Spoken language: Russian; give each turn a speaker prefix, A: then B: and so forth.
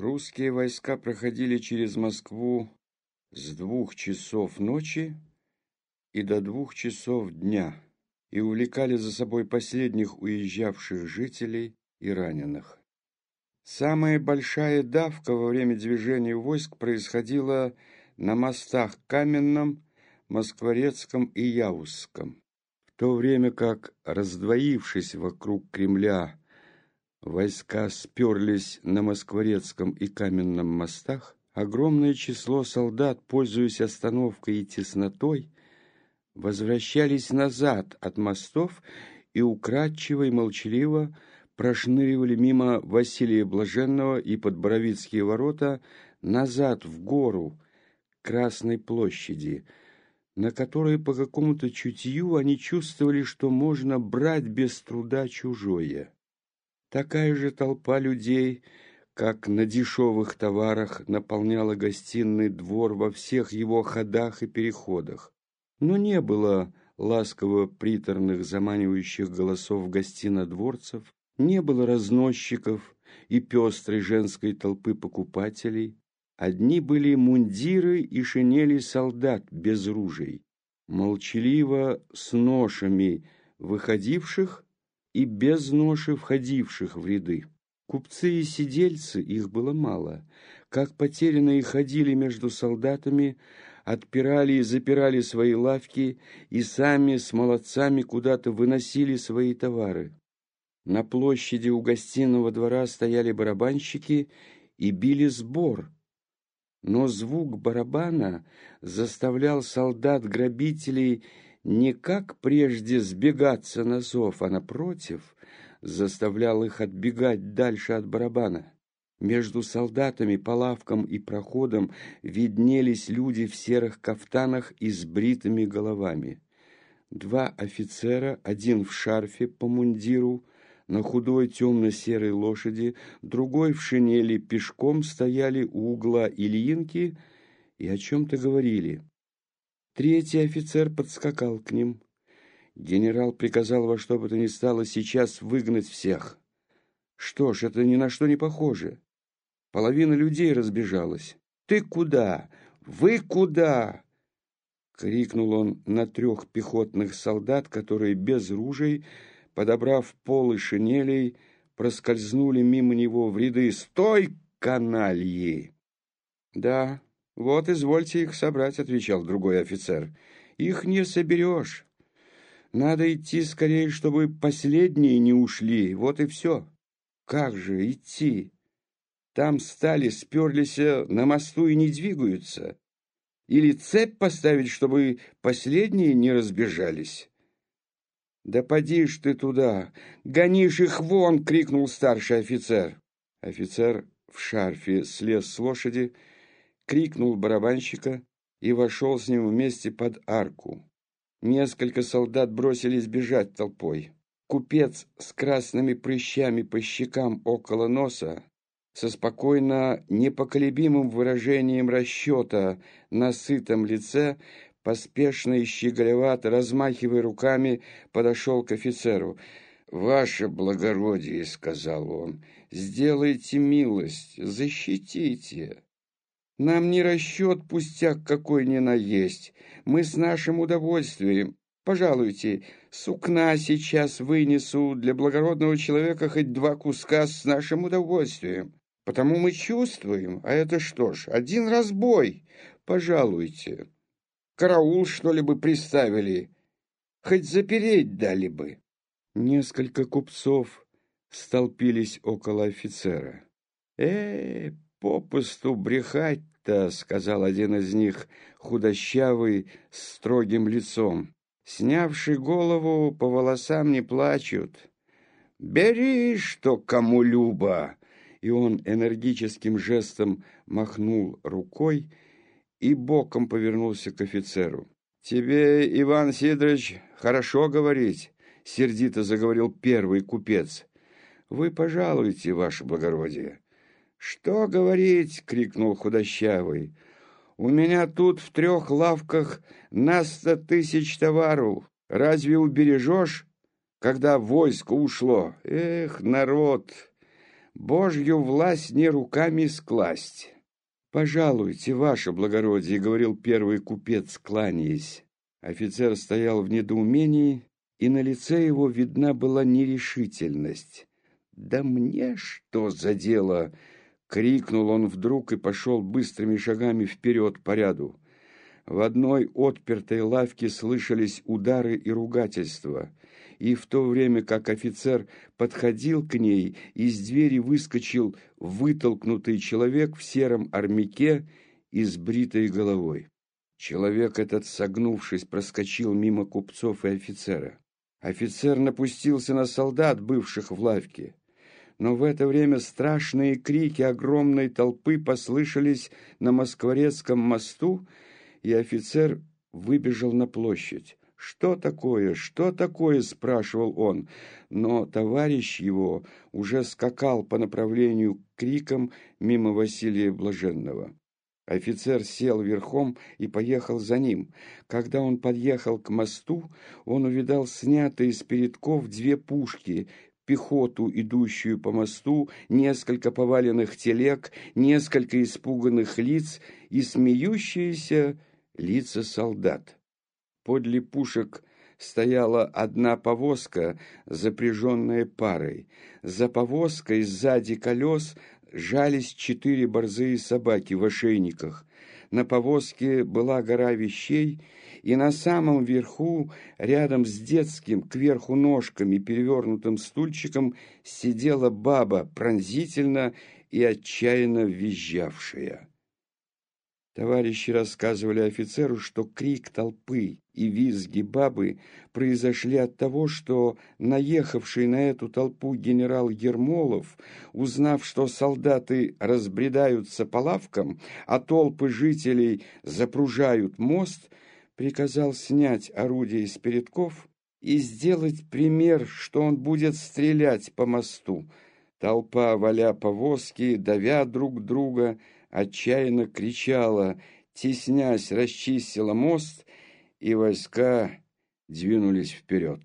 A: Русские войска проходили через Москву с двух часов ночи и до двух часов дня и увлекали за собой последних уезжавших жителей и раненых. Самая большая давка во время движения войск происходила на мостах Каменном, Москворецком и Яузском, в то время как, раздвоившись вокруг Кремля, Войска сперлись на Москворецком и Каменном мостах. Огромное число солдат, пользуясь остановкой и теснотой, возвращались назад от мостов и украдчиво и молчаливо прошныривали мимо Василия Блаженного и под Боровицкие ворота назад в гору Красной площади, на которой по какому-то чутью они чувствовали, что можно брать без труда чужое. Такая же толпа людей, как на дешевых товарах, наполняла гостиный двор во всех его ходах и переходах. Но не было ласково-приторных заманивающих голосов гостинодворцев, не было разносчиков и пестрой женской толпы покупателей. Одни были мундиры и шинели солдат без ружей, молчаливо с ношами выходивших и без ноши входивших в ряды. Купцы и сидельцы, их было мало, как потерянные ходили между солдатами, отпирали и запирали свои лавки и сами с молодцами куда-то выносили свои товары. На площади у гостиного двора стояли барабанщики и били сбор, но звук барабана заставлял солдат-грабителей не как прежде сбегаться на зов, а напротив, заставлял их отбегать дальше от барабана. Между солдатами по лавкам и проходам виднелись люди в серых кафтанах и с бритыми головами. Два офицера, один в шарфе по мундиру, на худой темно-серой лошади, другой в шинели пешком стояли у угла Ильинки и о чем-то говорили. Третий офицер подскакал к ним. Генерал приказал во что бы то ни стало сейчас выгнать всех. Что ж, это ни на что не похоже. Половина людей разбежалась. «Ты куда? Вы куда?» Крикнул он на трех пехотных солдат, которые без ружей, подобрав полы шинелей, проскользнули мимо него в ряды. «Стой, канальи!» «Да, «Вот, извольте их собрать», — отвечал другой офицер. «Их не соберешь. Надо идти скорее, чтобы последние не ушли. Вот и все. Как же идти? Там стали, сперлись на мосту и не двигаются. Или цепь поставить, чтобы последние не разбежались?» «Да поди ж ты туда! Гонишь их вон!» — крикнул старший офицер. Офицер в шарфе слез с лошади крикнул барабанщика и вошел с ним вместе под арку. Несколько солдат бросились бежать толпой. Купец с красными прыщами по щекам около носа, со спокойно непоколебимым выражением расчета на сытом лице, поспешно и щеголевато, размахивая руками, подошел к офицеру. «Ваше благородие», — сказал он, — «сделайте милость, защитите». Нам не расчет пустяк какой ни на есть. Мы с нашим удовольствием. Пожалуйте, сукна сейчас вынесу для благородного человека хоть два куска с нашим удовольствием. Потому мы чувствуем, а это что ж, один разбой. Пожалуйте. Караул, что ли, бы приставили? Хоть запереть дали бы. Несколько купцов столпились около офицера. Э, попусту брехать-то, сказал один из них, худощавый, с строгим лицом. Снявший голову, по волосам не плачут. Бери, что кому любо!» И он энергическим жестом махнул рукой и боком повернулся к офицеру. «Тебе, Иван Сидорович, хорошо говорить», — сердито заговорил первый купец. «Вы пожалуйте, ваше благородие». «Что говорить?» — крикнул худощавый. «У меня тут в трех лавках на сто тысяч товару. Разве убережешь, когда войско ушло? Эх, народ! Божью власть не руками скласть!» «Пожалуйте, ваше благородие», — говорил первый купец, кланяясь. Офицер стоял в недоумении, и на лице его видна была нерешительность. «Да мне что за дело?» — крикнул он вдруг и пошел быстрыми шагами вперед по ряду. В одной отпертой лавке слышались удары и ругательства, и в то время как офицер подходил к ней, из двери выскочил вытолкнутый человек в сером армяке и с бритой головой. Человек этот, согнувшись, проскочил мимо купцов и офицера. Офицер напустился на солдат, бывших в лавке. Но в это время страшные крики огромной толпы послышались на Москворецком мосту, и офицер выбежал на площадь. «Что такое? Что такое?» – спрашивал он. Но товарищ его уже скакал по направлению к крикам мимо Василия Блаженного. Офицер сел верхом и поехал за ним. Когда он подъехал к мосту, он увидал снятые с передков две пушки, пехоту, идущую по мосту, несколько поваленных телег, несколько испуганных лиц и смеющиеся лица солдат. Подле пушек стояла одна повозка, запряженная парой. За повозкой сзади колес жались четыре борзые собаки в ошейниках. На повозке была гора вещей, и на самом верху, рядом с детским, кверху ножками, перевернутым стульчиком, сидела баба, пронзительно и отчаянно визжавшая. Товарищи рассказывали офицеру, что крик толпы и визги бабы произошли от того, что наехавший на эту толпу генерал Ермолов, узнав, что солдаты разбредаются по лавкам, а толпы жителей запружают мост, приказал снять орудие из передков и сделать пример, что он будет стрелять по мосту. Толпа, валя повозки, давя друг друга, отчаянно кричала, теснясь, расчистила мост, и войска двинулись вперед.